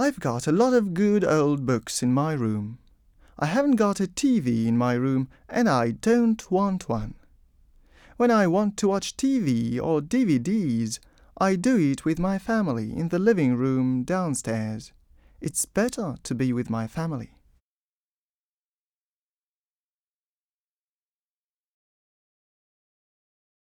I've got a lot of good old books in my room. I haven't got a TV in my room, and I don't want one. When I want to watch TV or DVDs, I do it with my family in the living room downstairs. It's better to be with my family.